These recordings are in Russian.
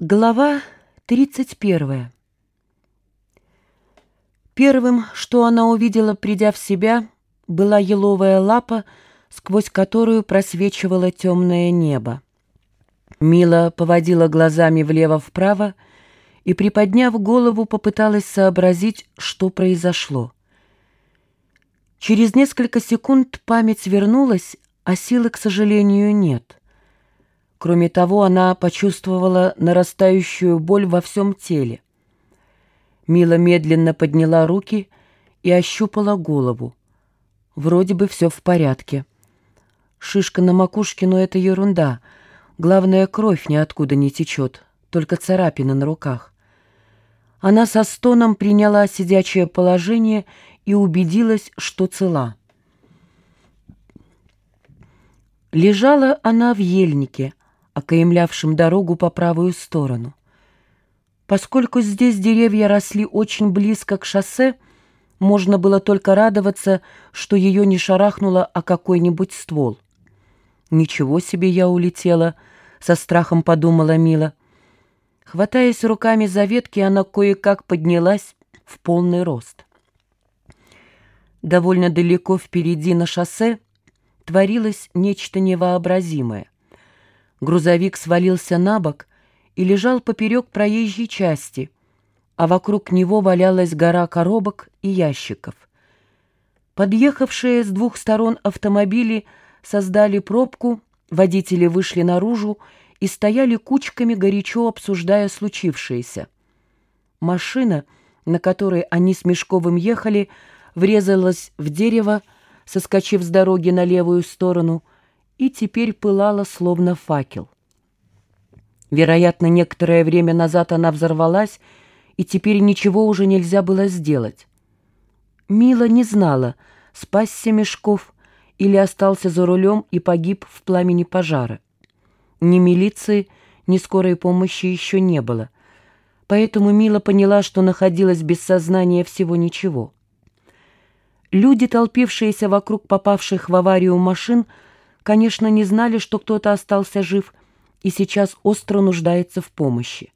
Глава 31. Первым, что она увидела, придя в себя, была еловая лапа, сквозь которую просвечивало темное небо. Мила поводила глазами влево-вправо и, приподняв голову, попыталась сообразить, что произошло. Через несколько секунд память вернулась, а силы, к сожалению, нет — Кроме того, она почувствовала нарастающую боль во всем теле. Мила медленно подняла руки и ощупала голову. Вроде бы все в порядке. Шишка на макушке, но это ерунда. Главное, кровь ниоткуда не течет, только царапины на руках. Она со стоном приняла сидячее положение и убедилась, что цела. Лежала она в ельнике — окаемлявшим дорогу по правую сторону. Поскольку здесь деревья росли очень близко к шоссе, можно было только радоваться, что ее не шарахнуло о какой-нибудь ствол. «Ничего себе я улетела!» — со страхом подумала Мила. Хватаясь руками за ветки, она кое-как поднялась в полный рост. Довольно далеко впереди на шоссе творилось нечто невообразимое. Грузовик свалился на бок и лежал поперек проезжей части, а вокруг него валялась гора коробок и ящиков. Подъехавшие с двух сторон автомобили создали пробку, водители вышли наружу и стояли кучками, горячо обсуждая случившееся. Машина, на которой они с Мешковым ехали, врезалась в дерево, соскочив с дороги на левую сторону — и теперь пылала, словно факел. Вероятно, некоторое время назад она взорвалась, и теперь ничего уже нельзя было сделать. Мила не знала, спасся Мешков или остался за рулем и погиб в пламени пожара. Ни милиции, ни скорой помощи еще не было, поэтому Мила поняла, что находилась без сознания всего ничего. Люди, толпившиеся вокруг попавших в аварию машин, конечно, не знали, что кто-то остался жив и сейчас остро нуждается в помощи.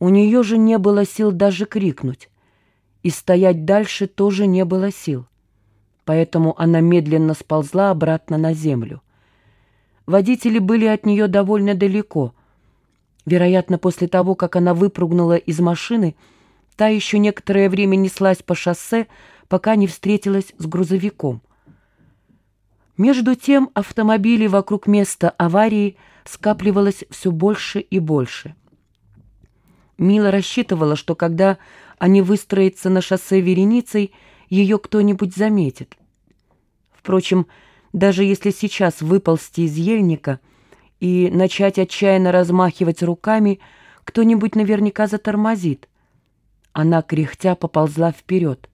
У нее же не было сил даже крикнуть, и стоять дальше тоже не было сил. Поэтому она медленно сползла обратно на землю. Водители были от нее довольно далеко. Вероятно, после того, как она выпрыгнула из машины, та еще некоторое время неслась по шоссе, пока не встретилась с грузовиком. Между тем автомобилей вокруг места аварии скапливалось все больше и больше. Мила рассчитывала, что когда они выстроятся на шоссе вереницей, ее кто-нибудь заметит. Впрочем, даже если сейчас выползти из ельника и начать отчаянно размахивать руками, кто-нибудь наверняка затормозит. Она, кряхтя, поползла вперед.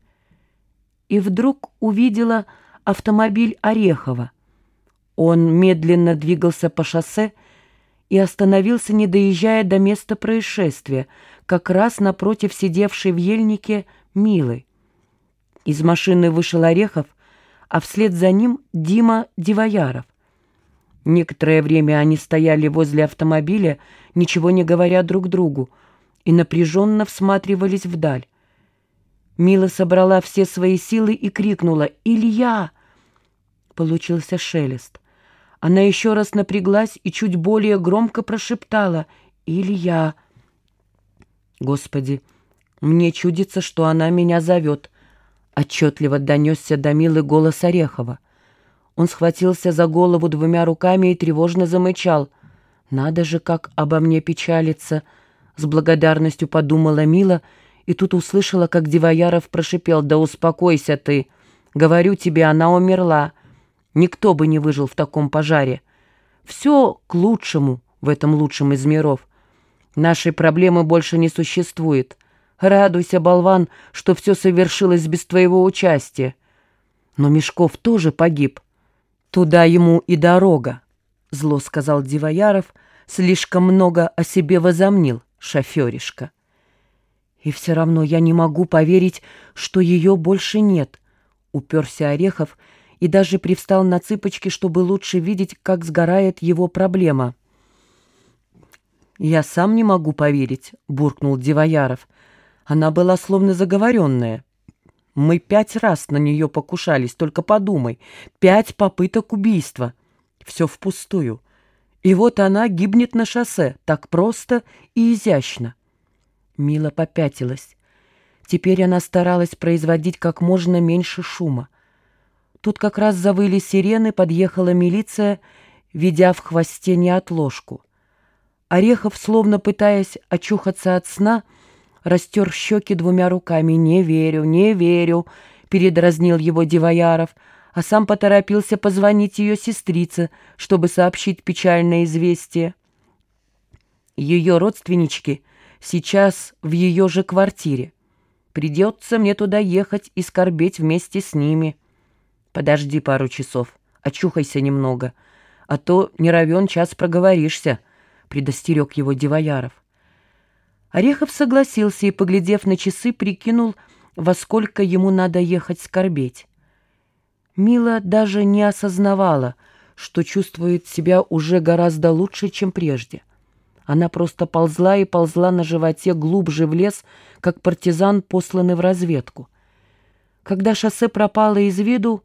И вдруг увидела автомобиль Орехова. Он медленно двигался по шоссе и остановился, не доезжая до места происшествия, как раз напротив сидевшей в ельнике Милы. Из машины вышел Орехов, а вслед за ним Дима Дивояров. Некоторое время они стояли возле автомобиля, ничего не говоря друг другу, и напряженно всматривались вдаль. Мила собрала все свои силы и крикнула «Илья!» Получился шелест. Она еще раз напряглась и чуть более громко прошептала «Илья». «Господи, мне чудится, что она меня зовет», — отчетливо донесся до Милы голос Орехова. Он схватился за голову двумя руками и тревожно замычал. «Надо же, как обо мне печалится!» — с благодарностью подумала Мила, и тут услышала, как Дивояров прошипел «Да успокойся ты! Говорю тебе, она умерла!» Никто бы не выжил в таком пожаре. Все к лучшему в этом лучшем из миров. Нашей проблемы больше не существует. Радуйся, болван, что все совершилось без твоего участия. Но Мешков тоже погиб. Туда ему и дорога, — зло сказал Дивояров, слишком много о себе возомнил, шоферишка. И все равно я не могу поверить, что ее больше нет, — уперся Орехов, — и даже привстал на цыпочки, чтобы лучше видеть, как сгорает его проблема. «Я сам не могу поверить», — буркнул Дивояров. «Она была словно заговоренная. Мы пять раз на нее покушались, только подумай. Пять попыток убийства. Все впустую. И вот она гибнет на шоссе, так просто и изящно». Мила попятилась. Теперь она старалась производить как можно меньше шума. Тут как раз завыли сирены, подъехала милиция, ведя в хвосте неотложку. Орехов, словно пытаясь очухаться от сна, растер щеки двумя руками. «Не верю, не верю», — передразнил его Дивояров, а сам поторопился позвонить ее сестрице, чтобы сообщить печальное известие. Ее родственнички сейчас в ее же квартире. Придется мне туда ехать и скорбеть вместе с ними. Подожди пару часов, очухайся немного, а то не равен час проговоришься, — предостерег его Дивояров. Орехов согласился и, поглядев на часы, прикинул, во сколько ему надо ехать скорбеть. Мила даже не осознавала, что чувствует себя уже гораздо лучше, чем прежде. Она просто ползла и ползла на животе глубже в лес, как партизан, посланный в разведку. Когда шоссе пропало из виду,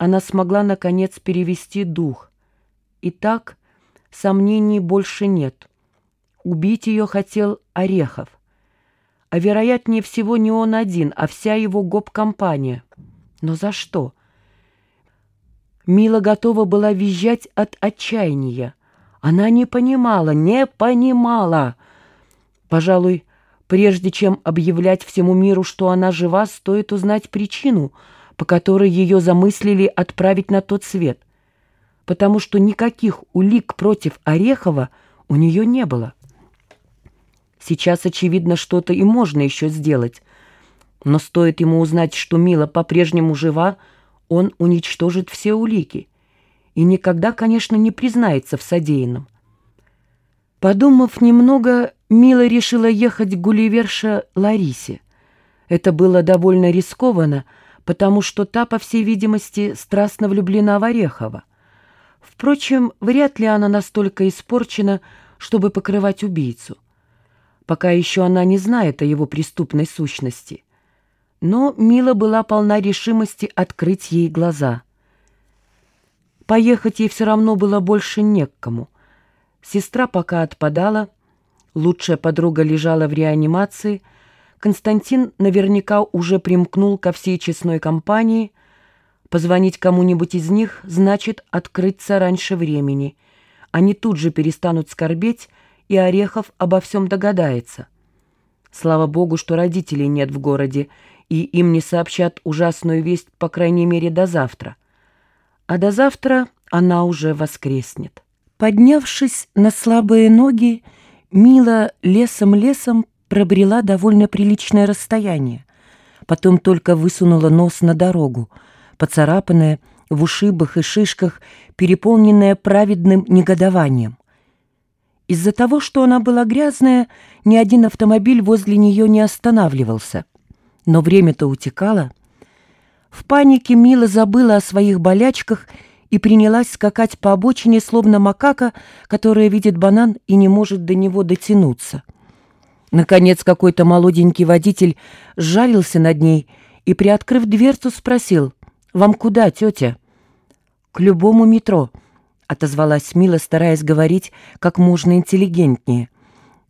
она смогла, наконец, перевести дух. И так сомнений больше нет. Убить ее хотел Орехов. А вероятнее всего не он один, а вся его гоп-компания. Но за что? Мила готова была визжать от отчаяния. Она не понимала, не понимала. Пожалуй, прежде чем объявлять всему миру, что она жива, стоит узнать причину, по которой ее замыслили отправить на тот свет. Потому что никаких улик против Орехова у нее не было. Сейчас, очевидно, что-то и можно еще сделать. Но стоит ему узнать, что Мила по-прежнему жива, он уничтожит все улики и никогда, конечно, не признается в содеянном. Подумав немного, Мила решила ехать к Гулливерша Ларисе. Это было довольно рискованно, потому что та, по всей видимости, страстно влюблена в Орехова. Впрочем, вряд ли она настолько испорчена, чтобы покрывать убийцу. Пока еще она не знает о его преступной сущности. Но Мила была полна решимости открыть ей глаза — Поехать ей все равно было больше не к кому. Сестра пока отпадала, лучшая подруга лежала в реанимации, Константин наверняка уже примкнул ко всей честной компании. Позвонить кому-нибудь из них значит открыться раньше времени. Они тут же перестанут скорбеть, и Орехов обо всем догадается. Слава богу, что родителей нет в городе, и им не сообщат ужасную весть, по крайней мере, до завтра а до завтра она уже воскреснет. Поднявшись на слабые ноги, Мила лесом-лесом пробрела довольно приличное расстояние. Потом только высунула нос на дорогу, поцарапанная, в ушибах и шишках, переполненная праведным негодованием. Из-за того, что она была грязная, ни один автомобиль возле нее не останавливался. Но время-то утекало — в панике Мила забыла о своих болячках и принялась скакать по обочине, словно макака, которая видит банан и не может до него дотянуться. Наконец какой-то молоденький водитель сжалился над ней и, приоткрыв дверцу, спросил, «Вам куда, тетя?» «К любому метро», — отозвалась Мила, стараясь говорить как можно интеллигентнее.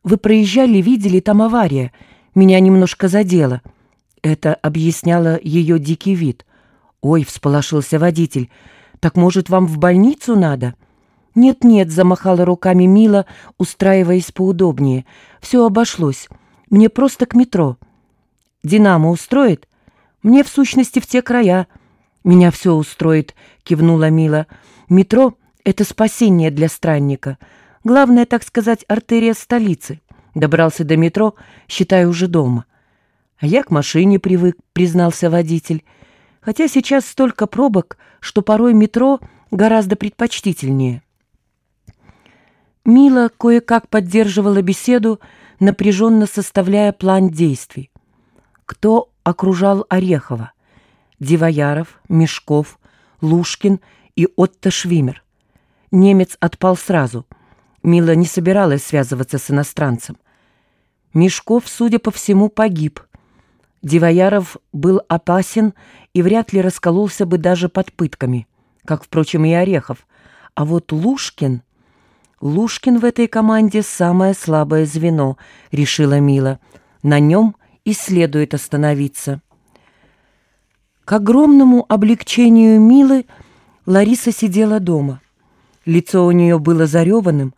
«Вы проезжали, видели, там авария. Меня немножко задело». Это объясняло ее дикий вид. «Ой», — всполошился водитель, — «так, может, вам в больницу надо?» «Нет-нет», — замахала руками Мила, устраиваясь поудобнее. «Все обошлось. Мне просто к метро». «Динамо устроит?» «Мне, в сущности, в те края». «Меня все устроит», — кивнула Мила. «Метро — это спасение для странника. Главное, так сказать, артерия столицы. Добрался до метро, считай, уже дома». «А я к машине привык», — признался водитель. «Хотя сейчас столько пробок, что порой метро гораздо предпочтительнее». Мила кое-как поддерживала беседу, напряженно составляя план действий. Кто окружал Орехова? Дивояров, Мешков, Лушкин и Отто Швимер. Немец отпал сразу. Мила не собиралась связываться с иностранцем. Мешков, судя по всему, погиб. Дивояров был опасен и вряд ли раскололся бы даже под пытками, как, впрочем, и Орехов. А вот Лушкин... Лушкин в этой команде самое слабое звено, решила Мила. На нем и следует остановиться. К огромному облегчению Милы Лариса сидела дома. Лицо у нее было зареванным.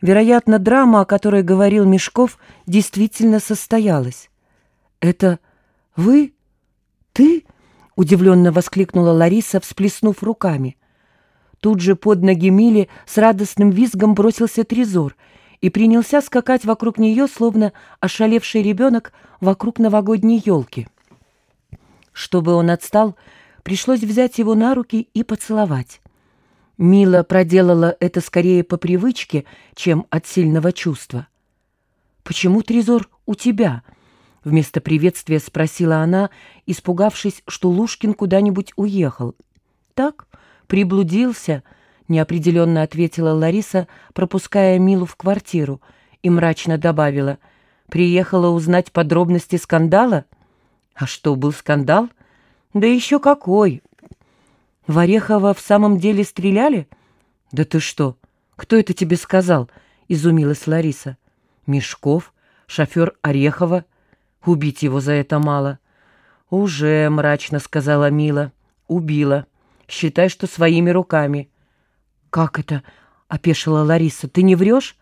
Вероятно, драма, о которой говорил Мешков, действительно состоялась. «Это вы? Ты?» — удивленно воскликнула Лариса, всплеснув руками. Тут же под ноги Мили с радостным визгом бросился Трезор и принялся скакать вокруг нее, словно ошалевший ребенок вокруг новогодней елки. Чтобы он отстал, пришлось взять его на руки и поцеловать. Мила проделала это скорее по привычке, чем от сильного чувства. «Почему Трезор у тебя?» Вместо приветствия спросила она, испугавшись, что Лушкин куда-нибудь уехал. «Так, приблудился», — неопределенно ответила Лариса, пропуская Милу в квартиру, и мрачно добавила. «Приехала узнать подробности скандала?» «А что, был скандал?» «Да еще какой!» «В Орехова в самом деле стреляли?» «Да ты что? Кто это тебе сказал?» — изумилась Лариса. «Мешков, шофер Орехова». Убить его за это мало. «Уже», — мрачно сказала Мила. «Убила. Считай, что своими руками». «Как это?» — опешила Лариса. «Ты не врешь?»